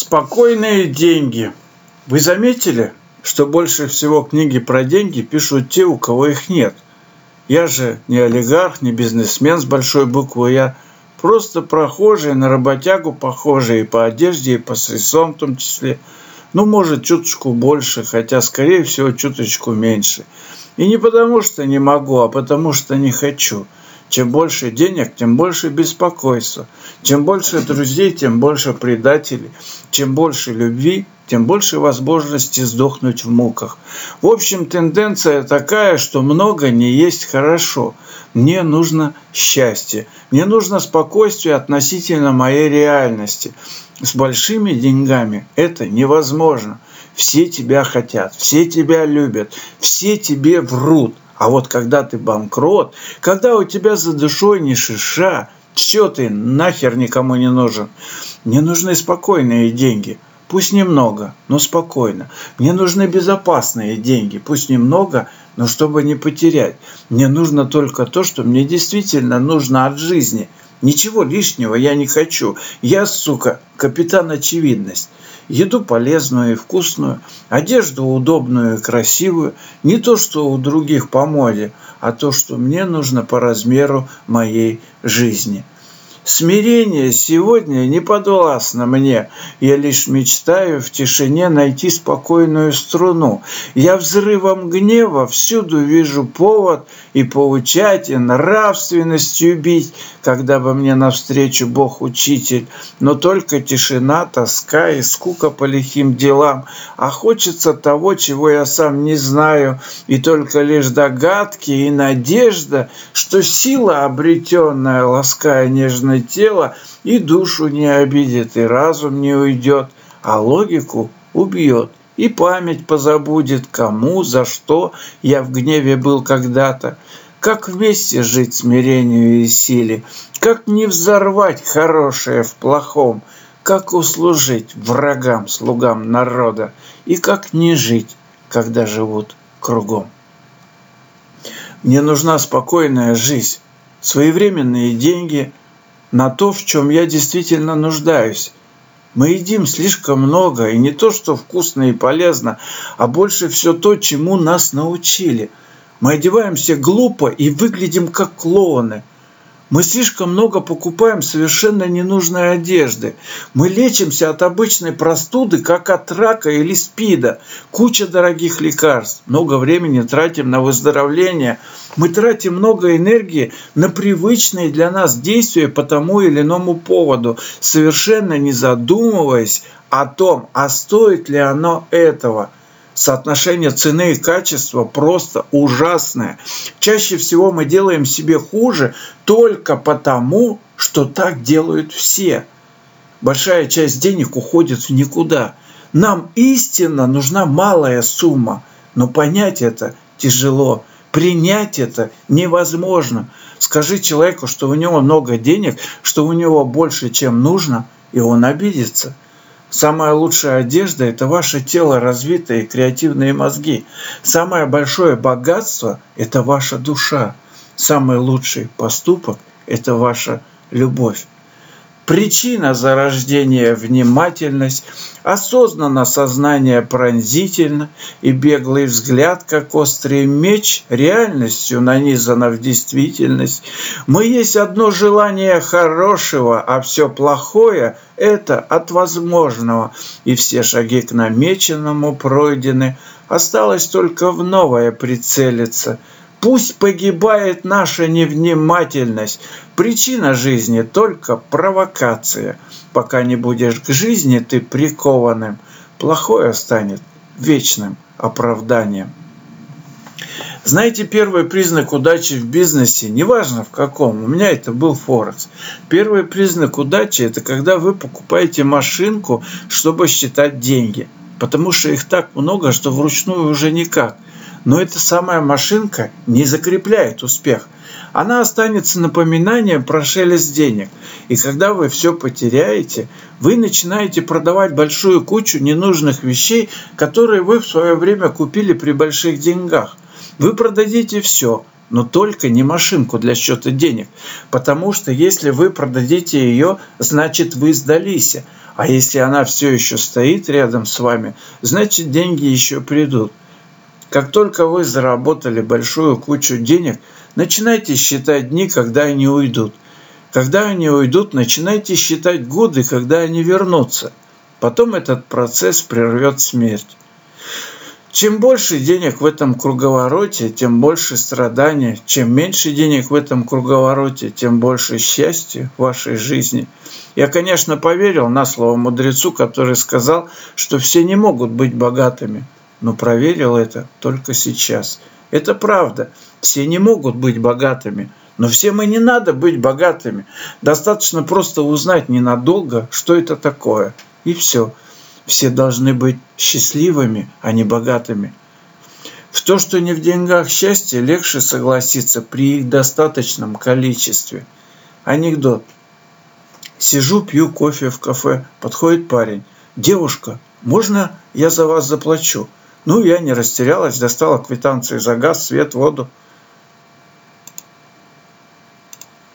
Спокойные деньги. Вы заметили, что больше всего книги про деньги пишут те, у кого их нет? Я же не олигарх, не бизнесмен с большой буквы, я просто прохожий, на работягу похожий и по одежде, и по средствам в том числе. Ну, может, чуточку больше, хотя, скорее всего, чуточку меньше. И не потому, что не могу, а потому, что не хочу – чем больше денег, тем больше беспокойства. Чем больше друзей, тем больше предателей. Чем больше любви, тем больше возможности сдохнуть в муках. В общем, тенденция такая, что много не есть хорошо. Мне нужно счастье. Мне нужно спокойствие относительно моей реальности. С большими деньгами это невозможно. Все тебя хотят, все тебя любят, все тебе врут. А вот когда ты банкрот, когда у тебя за душой не шиша, все ты нахер никому не нужен. Мне нужны спокойные деньги. Пусть немного, но спокойно. Мне нужны безопасные деньги. Пусть немного, но чтобы не потерять. Мне нужно только то, что мне действительно нужно от жизни. Ничего лишнего я не хочу. Я, сука, капитан очевидность еду полезную и вкусную, одежду удобную и красивую, не то, что у других по моде, а то, что мне нужно по размеру моей жизни – Смирение сегодня не подвластно мне. Я лишь мечтаю в тишине найти спокойную струну. Я взрывом гнева всюду вижу повод и поучать, и нравственностью бить, когда бы мне навстречу Бог-учитель. Но только тишина, тоска и скука по лихим делам. А хочется того, чего я сам не знаю, и только лишь догадки и надежда, что сила обретенная, лаская нежно тело и душу не обидит, и разум не уйдет, а логику убьет, и память позабудет, кому, за что я в гневе был когда-то. Как вместе жить смирению и силе, как не взорвать хорошее в плохом, как услужить врагам, слугам народа, и как не жить, когда живут кругом. Мне нужна спокойная жизнь, своевременные деньги, на то, в чем я действительно нуждаюсь. Мы едим слишком много, и не то, что вкусно и полезно, а больше все то, чему нас научили. Мы одеваемся глупо и выглядим как клоуны – мы слишком много покупаем совершенно ненужной одежды. Мы лечимся от обычной простуды, как от рака или спида. Куча дорогих лекарств. Много времени тратим на выздоровление. Мы тратим много энергии на привычные для нас действия по тому или иному поводу, совершенно не задумываясь о том, а стоит ли оно этого – соотношение цены и качества просто ужасное. Чаще всего мы делаем себе хуже только потому, что так делают все. Большая часть денег уходит в никуда. Нам истинно нужна малая сумма, но понять это тяжело. Принять это невозможно. Скажи человеку, что у него много денег, что у него больше, чем нужно, и он обидится – Самая лучшая одежда – это ваше тело, развитое и креативные мозги. Самое большое богатство – это ваша душа. Самый лучший поступок – это ваша любовь. Причина зарождения – внимательность, осознанно сознание пронзительно и беглый взгляд, как острый меч, реальностью нанизано в действительность. Мы есть одно желание хорошего, а все плохое – это от возможного, и все шаги к намеченному пройдены. Осталось только в новое прицелиться – Пусть погибает наша невнимательность. Причина жизни только провокация. Пока не будешь к жизни ты прикованным, плохое станет вечным оправданием. Знаете, первый признак удачи в бизнесе, неважно в каком, у меня это был Форекс. Первый признак удачи – это когда вы покупаете машинку, чтобы считать деньги. Потому что их так много, что вручную уже никак – но эта самая машинка не закрепляет успех. Она останется напоминанием про шелест денег. И когда вы все потеряете, вы начинаете продавать большую кучу ненужных вещей, которые вы в свое время купили при больших деньгах. Вы продадите все, но только не машинку для счета денег, потому что если вы продадите ее, значит вы сдались. А если она все еще стоит рядом с вами, значит деньги еще придут. Как только вы заработали большую кучу денег, начинайте считать дни, когда они уйдут. Когда они уйдут, начинайте считать годы, когда они вернутся. Потом этот процесс прервет смерть. Чем больше денег в этом круговороте, тем больше страдания. Чем меньше денег в этом круговороте, тем больше счастья в вашей жизни. Я, конечно, поверил на слово мудрецу, который сказал, что все не могут быть богатыми. Но проверил это только сейчас. Это правда. Все не могут быть богатыми. Но всем и не надо быть богатыми. Достаточно просто узнать ненадолго, что это такое. И все. Все должны быть счастливыми, а не богатыми. В то, что не в деньгах счастье, легче согласиться при их достаточном количестве. Анекдот. Сижу, пью кофе в кафе. Подходит парень. «Девушка, можно я за вас заплачу?» Ну, я не растерялась, достала квитанции за газ, свет, воду.